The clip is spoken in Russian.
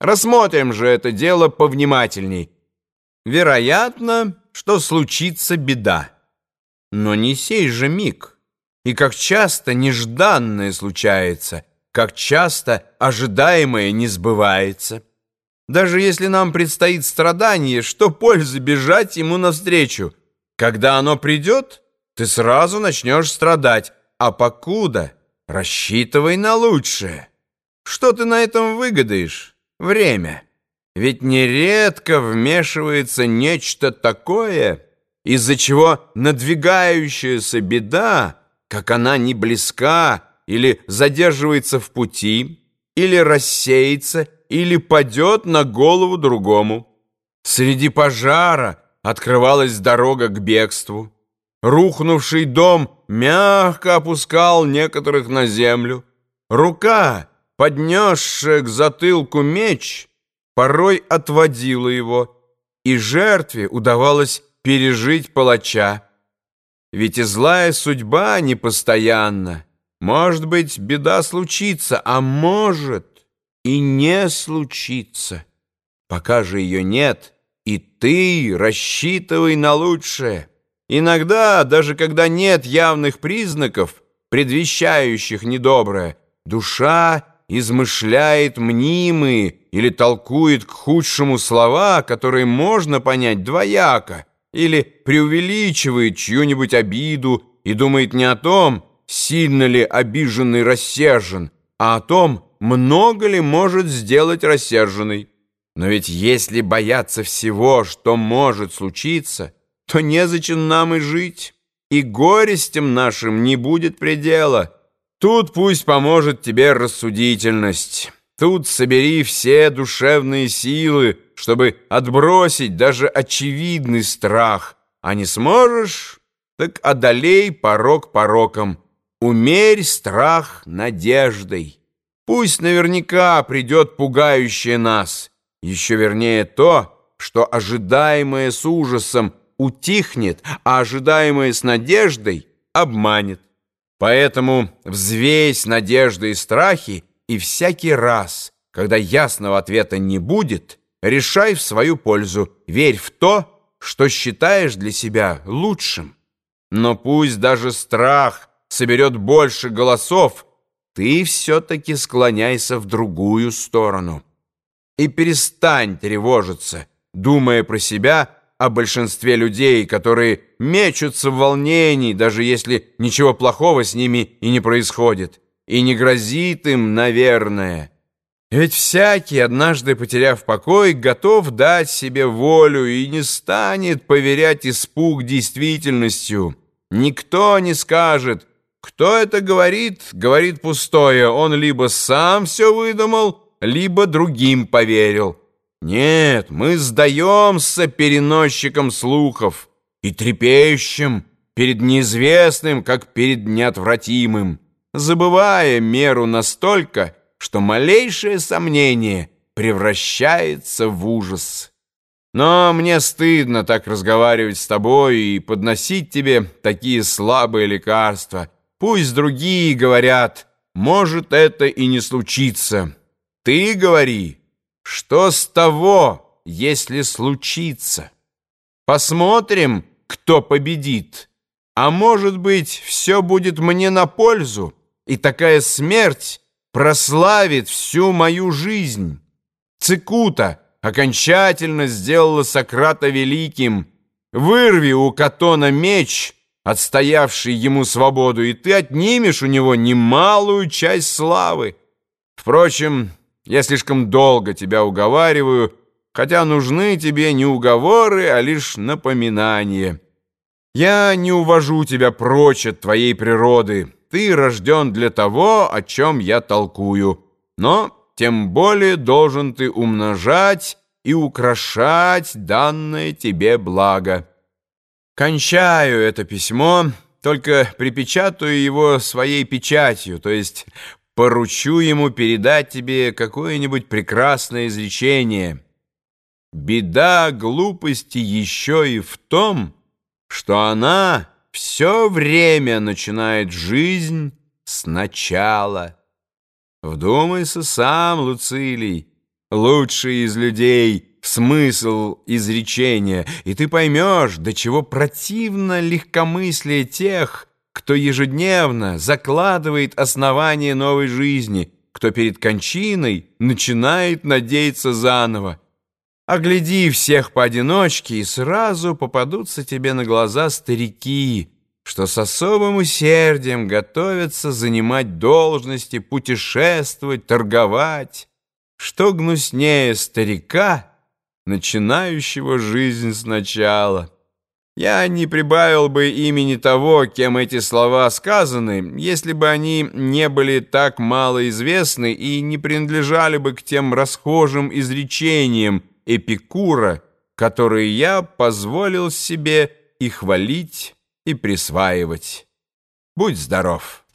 Рассмотрим же это дело повнимательней. Вероятно, что случится беда. Но не сей же миг. И как часто нежданное случается, как часто ожидаемое не сбывается. Даже если нам предстоит страдание, что пользы бежать ему навстречу? Когда оно придет, ты сразу начнешь страдать, а покуда рассчитывай на лучшее. Что ты на этом выгодаешь? Время. Ведь нередко вмешивается нечто такое, из-за чего надвигающаяся беда, как она не близка, или задерживается в пути, или рассеется, или падет на голову другому. Среди пожара открывалась дорога к бегству. Рухнувший дом мягко опускал некоторых на землю. Рука, поднесшая к затылку меч, порой отводила его, и жертве удавалось пережить палача. Ведь и злая судьба непостоянна. Может быть, беда случится, а может и не случится. Пока же ее нет, и ты рассчитывай на лучшее. Иногда, даже когда нет явных признаков, предвещающих недоброе, душа измышляет мнимые или толкует к худшему слова, которые можно понять двояко, или преувеличивает чью-нибудь обиду и думает не о том, сильно ли обиженный рассержен, а о том, много ли может сделать рассерженный. Но ведь если бояться всего, что может случиться, то незачем нам и жить, и горестям нашим не будет предела. Тут пусть поможет тебе рассудительность». Тут собери все душевные силы, чтобы отбросить даже очевидный страх. А не сможешь, так одолей порог пороком. Умерь страх надеждой. Пусть наверняка придет пугающее нас. Еще вернее то, что ожидаемое с ужасом утихнет, а ожидаемое с надеждой обманет. Поэтому взвесь надежды и страхи и всякий раз, когда ясного ответа не будет, решай в свою пользу, верь в то, что считаешь для себя лучшим. Но пусть даже страх соберет больше голосов, ты все-таки склоняйся в другую сторону. И перестань тревожиться, думая про себя о большинстве людей, которые мечутся в волнении, даже если ничего плохого с ними и не происходит и не грозит им, наверное. Ведь всякий, однажды потеряв покой, готов дать себе волю и не станет поверять испуг действительностью. Никто не скажет, кто это говорит, говорит пустое, он либо сам все выдумал, либо другим поверил. Нет, мы сдаемся переносчикам слухов и трепещем перед неизвестным, как перед неотвратимым забывая меру настолько, что малейшее сомнение превращается в ужас. Но мне стыдно так разговаривать с тобой и подносить тебе такие слабые лекарства. Пусть другие говорят, может, это и не случится. Ты говори, что с того, если случится? Посмотрим, кто победит. А может быть, все будет мне на пользу и такая смерть прославит всю мою жизнь. Цикута окончательно сделала Сократа великим. Вырви у Катона меч, отстоявший ему свободу, и ты отнимешь у него немалую часть славы. Впрочем, я слишком долго тебя уговариваю, хотя нужны тебе не уговоры, а лишь напоминания. Я не увожу тебя прочь от твоей природы, ты рожден для того, о чем я толкую. Но тем более должен ты умножать и украшать данное тебе благо. Кончаю это письмо, только припечатаю его своей печатью, то есть поручу ему передать тебе какое-нибудь прекрасное изречение. Беда глупости еще и в том, что она все время начинает жизнь сначала. Вдумайся сам, Луцилий, лучший из людей, смысл изречения, и ты поймешь, до чего противно легкомыслие тех, кто ежедневно закладывает основание новой жизни, кто перед кончиной начинает надеяться заново. Огляди всех поодиночке, и сразу попадутся тебе на глаза старики, что с особым усердием готовятся занимать должности, путешествовать, торговать. Что гнуснее старика, начинающего жизнь сначала? Я не прибавил бы имени того, кем эти слова сказаны, если бы они не были так мало известны и не принадлежали бы к тем расхожим изречениям Эпикура, которые я позволил себе и хвалить, и присваивать. Будь здоров!